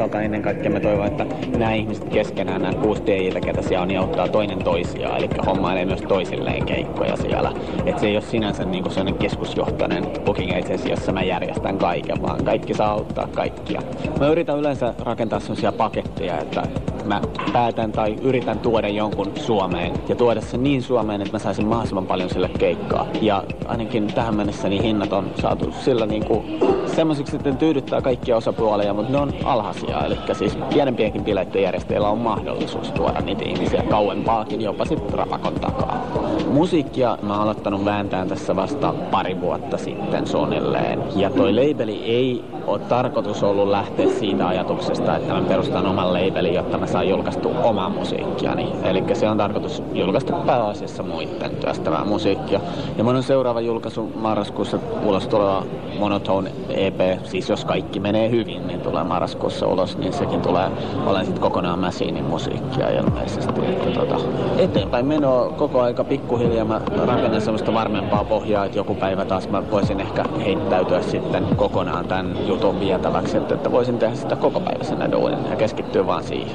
toisaalta ennen kaikkea me toivon, että nämä ihmiset keskenään, nämä kuusi DJtä, ketä siellä on, niin auttaa toinen toisiaan. Eli hommailee myös toisilleen keikkoja siellä. Että se ei ole sinänsä niin kuin sellainen keskusjohtainen booking agency, jossa mä järjestän kaiken, vaan kaikki saa auttaa kaikkia. Mä yritän yleensä rakentaa sellaisia paketteja, että mä päätän tai yritän tuoda jonkun Suomeen ja tuoda sen niin Suomeen, että mä saisin mahdollisimman paljon sille keikkaa. Ja ainakin tähän mennessä niin hinnat on saatu sillä niin kuin semmoisiksi, että tyydyttää kaikkia osapuolia, mutta ne on alhaisia. Eli siis pienempienkin bileiden järjestäjillä on mahdollisuus tuoda niitä ihmisiä kauempaakin, jopa sitten rapakon takaa. Musiikkia mä oon aloittanut vääntään tässä vasta pari vuotta sitten suunnilleen. Ja toi labeli ei ole tarkoitus ollut lähteä siitä ajatuksesta, että mä perustan oman labelin, jotta mä saan julkaistu omaa musiikkiani. Eli se on tarkoitus julkaista pääasiassa muiden työstävää musiikkia. Ja mun on seuraava julkaisu marraskuussa ulos tuleva Monotone EP, siis jos kaikki menee hyvin, niin tulee marraskuussa ulos, niin sekin tulee olen sitten kokonaan Mäsiinin musiikkia ilmeisesti. Että tota, eteenpäin menoa koko aika pikkuhiljaa. Mä rakennan semmoista varmempaa pohjaa, että joku päivä taas mä voisin ehkä heittäytyä sitten kokonaan tämän jutun vietäväksi, että, että voisin tehdä sitä koko päiväisenä duunin ja keskittyä vaan siihen.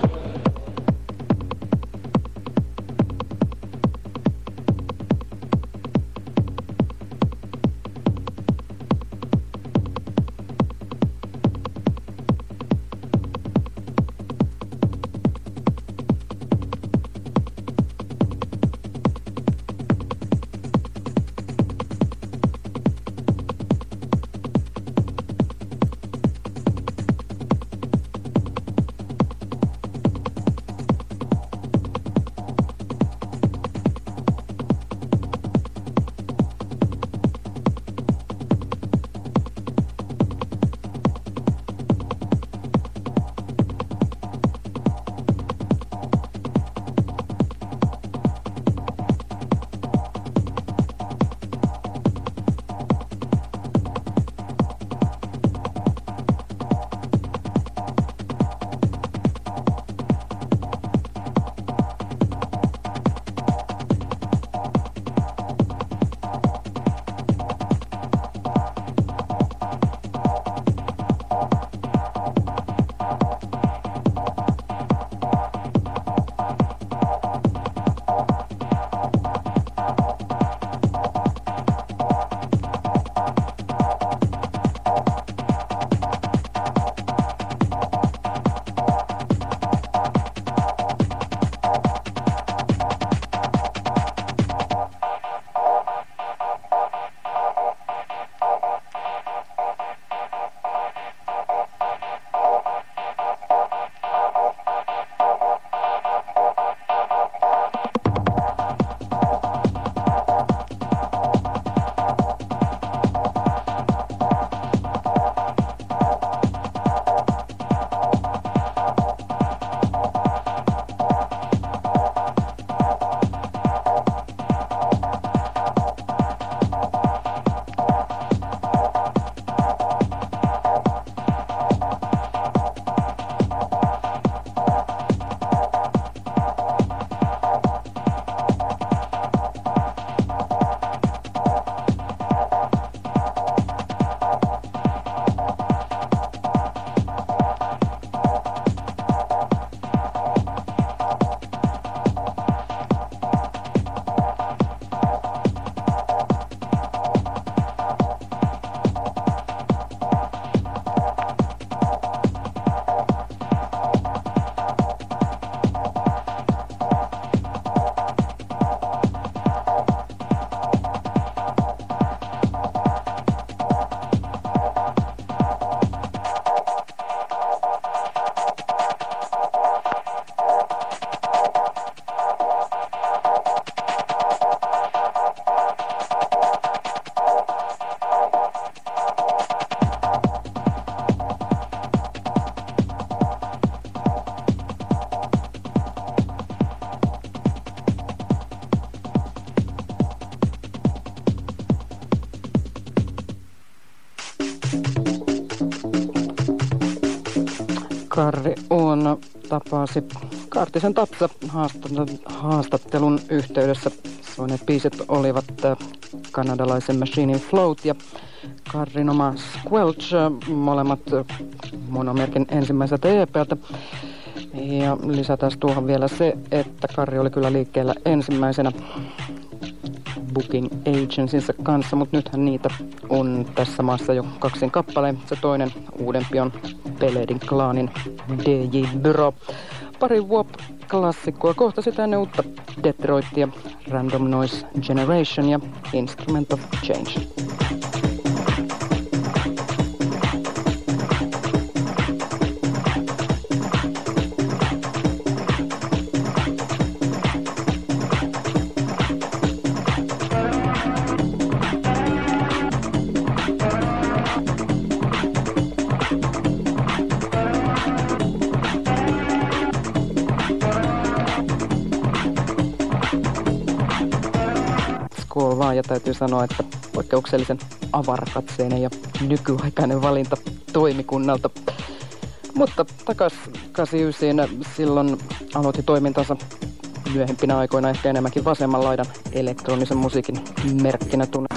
Tapasi Kartisen Tapsa haastattelun yhteydessä. Soineet biisit olivat äh, kanadalaisen Machine Float ja Karrinoma Squelch, molemmat monomerkin ensimmäiseltä EPltä. Ja lisätään tuohon vielä se, että Karri oli kyllä liikkeellä ensimmäisenä booking agencinsa kanssa, mutta nythän niitä on tässä maassa jo kaksin kappaleen. Se toinen uudempi on Peledin klaanin DJ Bureau. Pari Wop klassikkoa kohta sitä ennen uutta Detroitia, Random Noise Generation ja Instrument of Change. Vaan ja täytyy sanoa, että poikkeuksellisen avarakatseinen ja nykyaikainen valinta toimikunnalta. Mutta takas 89 silloin aloitti toimintansa myöhempinä aikoina ehkä enemmänkin vasemman laidan elektronisen musiikin merkkinä tunne.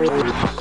Thank you.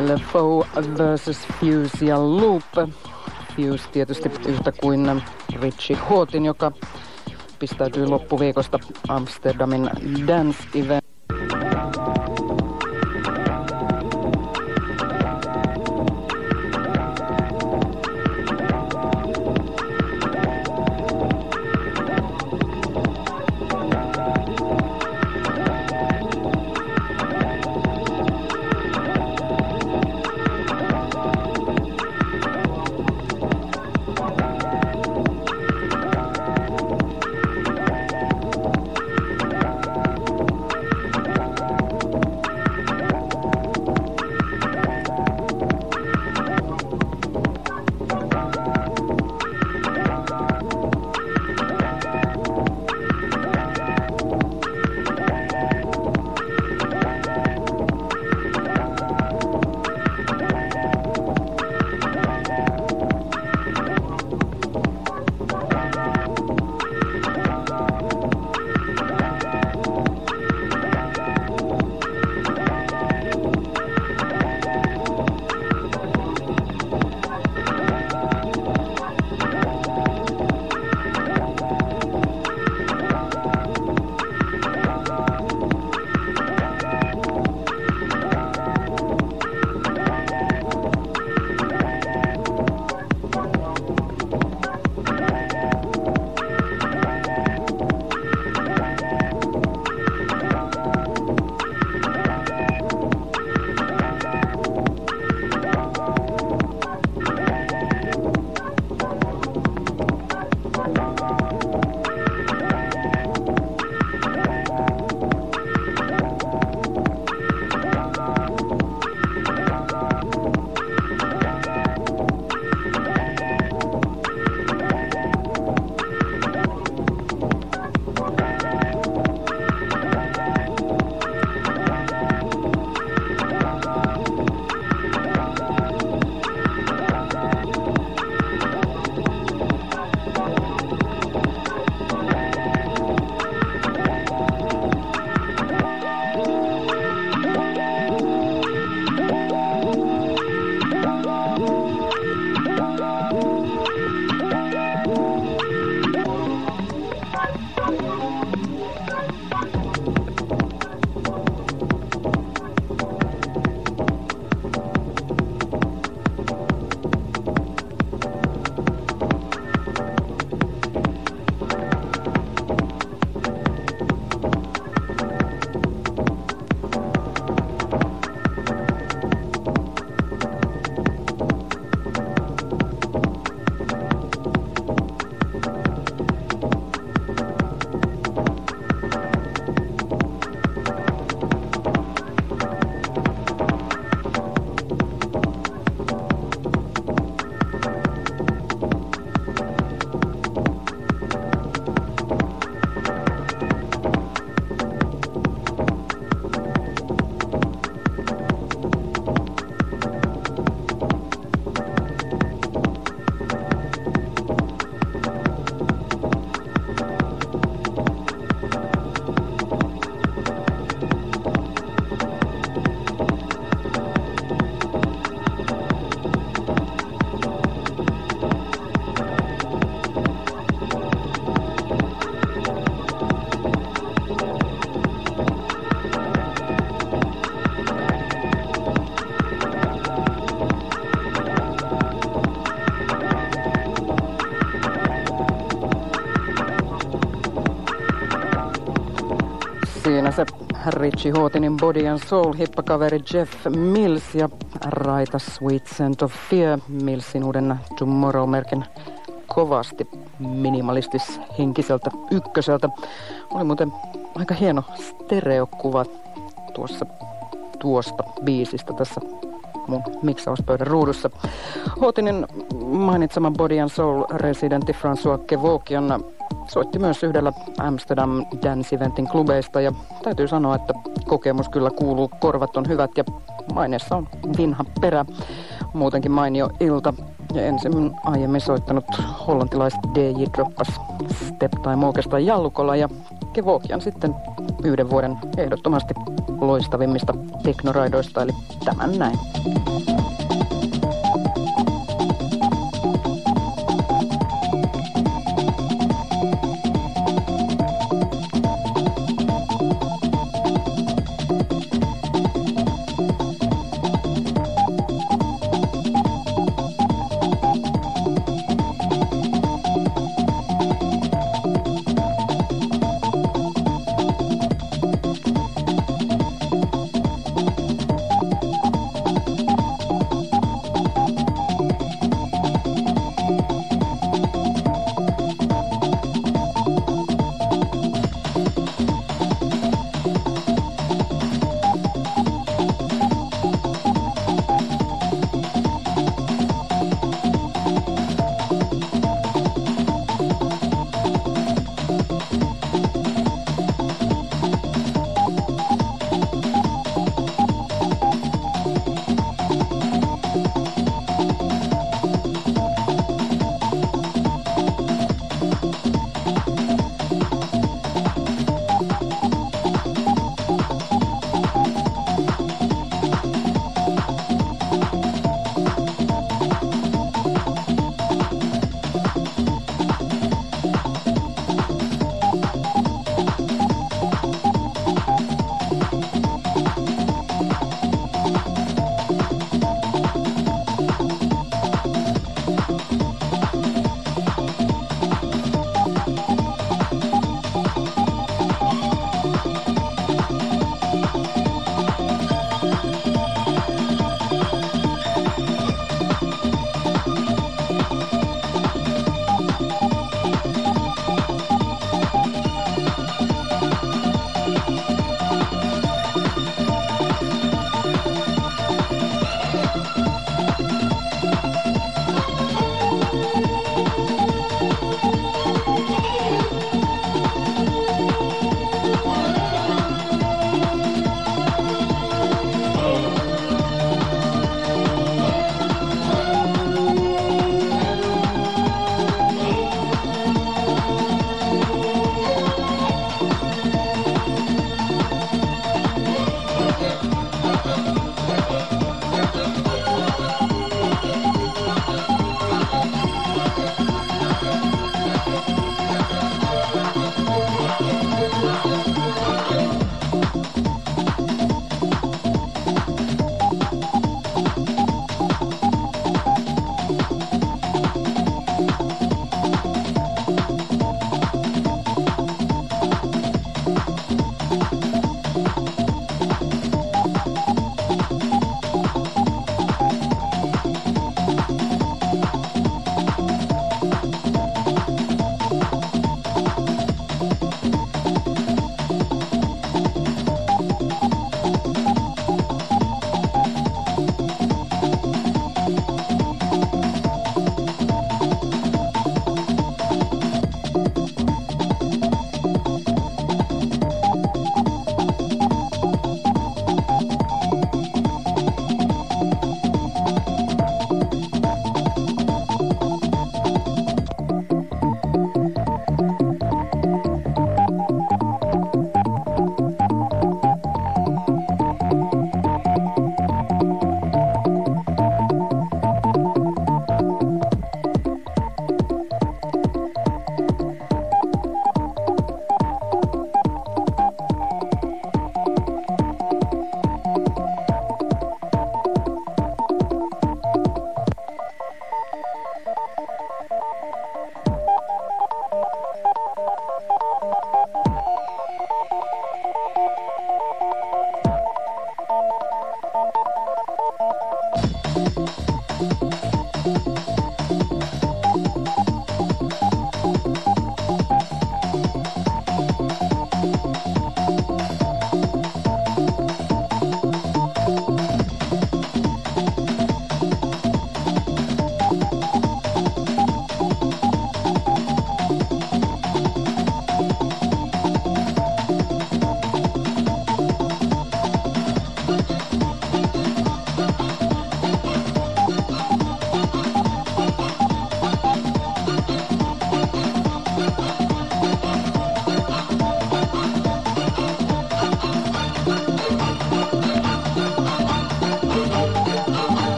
LFO versus Fuse ja Loop. Fuse tietysti yhtä kuin Richie Houghton, joka pistäytyy loppuviikosta Amsterdamin Dance Event. Richie Houtinin Body and Soul hippakaveri Jeff Mills ja raita Sweet Scent of Fear Millsin uuden Tomorrow-merkin kovasti minimalistis henkiseltä ykköseltä. Oli muuten aika hieno stereokuva tuossa tuosta biisistä tässä mun miksauspöydän ruudussa. Houtinin mainitsema Body and Soul residentti François Kevokian soitti myös yhdellä Amsterdam Dance Eventin klubeista ja täytyy sanoa, että kokemus kyllä kuuluu, korvat on hyvät ja maineessa on vinha perä. Muutenkin mainio ilta ja ensin aiemmin soittanut hollantilaiset DJ droppas Step tai oikeastaan jallukolla ja Kevokian sitten yhden vuoden ehdottomasti loistavimmista teknoraidoista, eli tämän näin.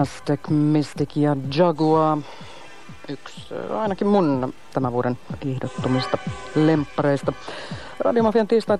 Aztec, Mystic ja Jaguar. Yksi ainakin mun tämän vuoden kiihdottomista lemppareista. Radiomafian tiistai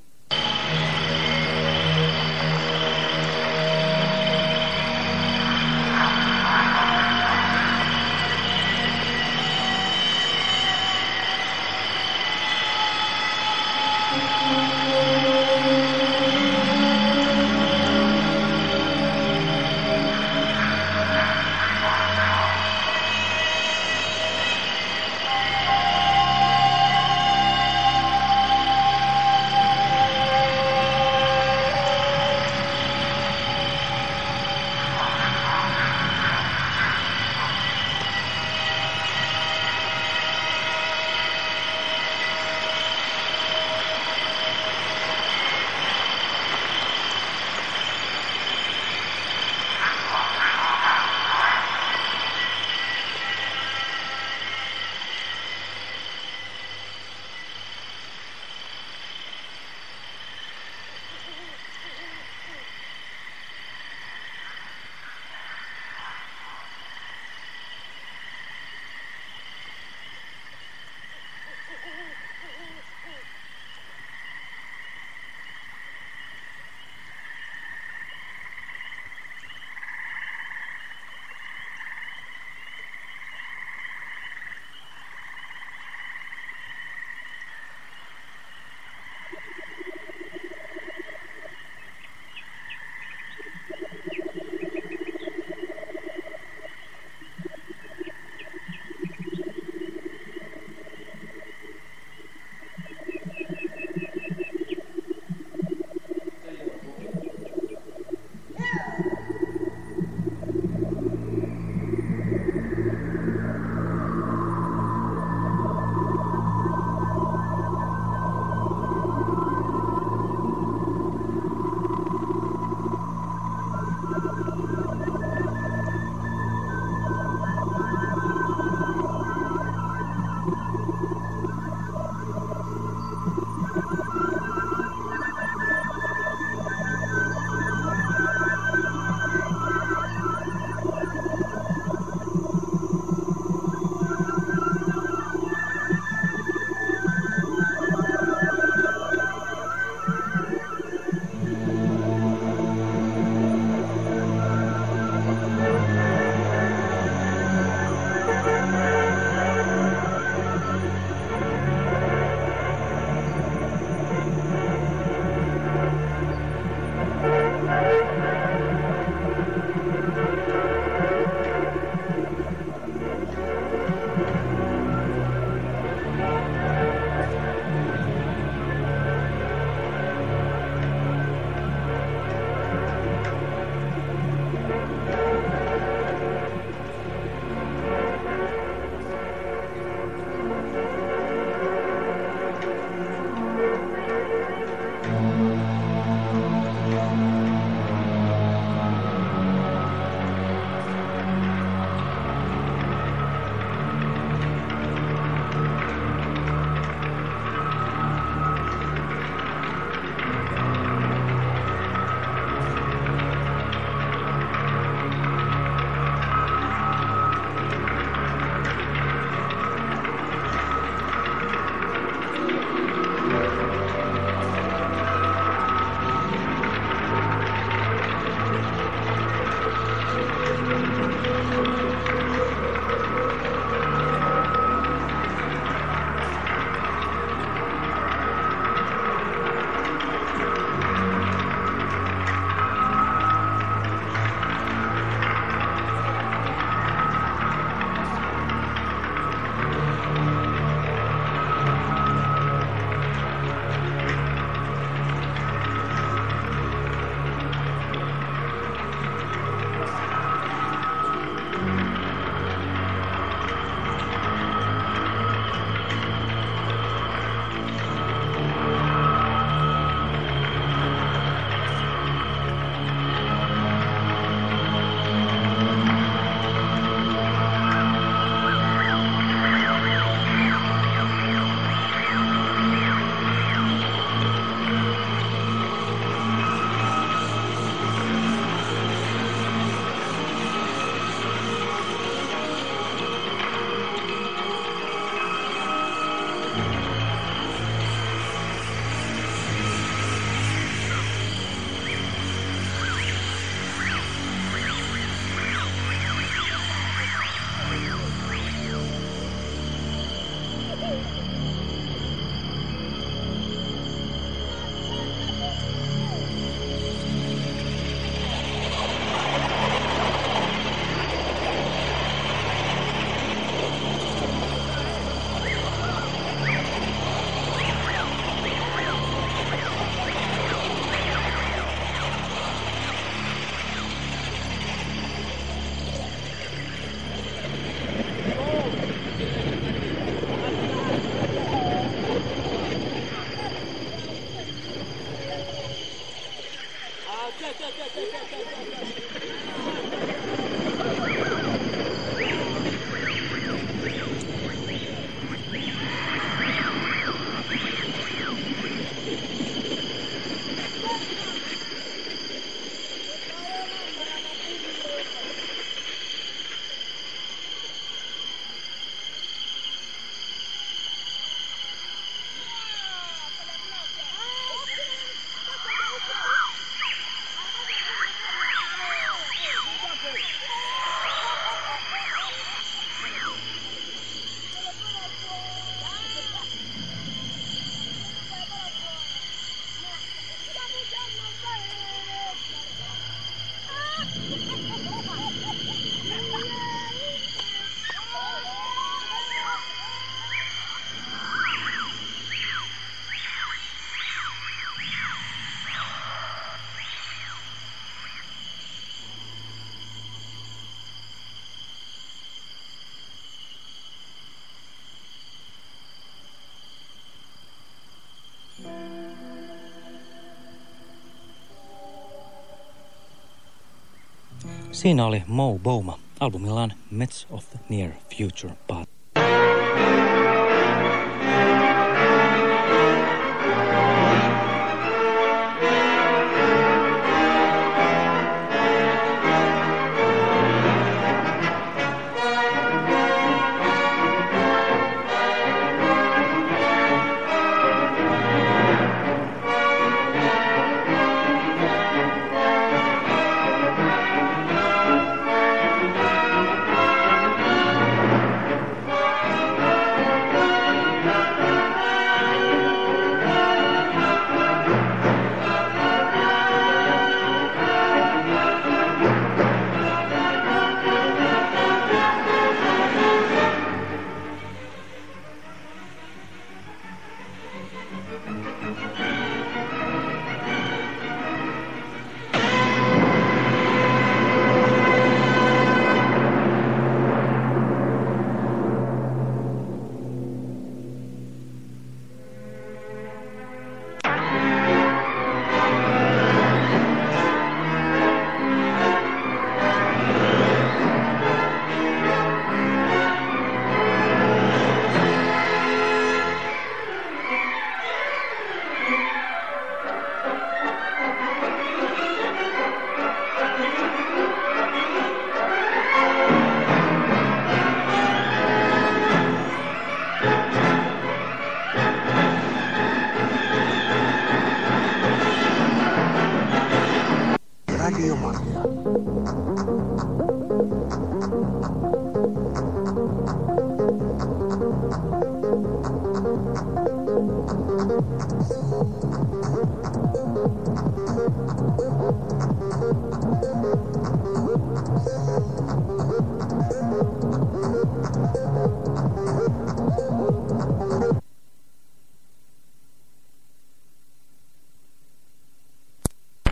Siinä oli Mo Boma albumillaan Mets of the Near Future Part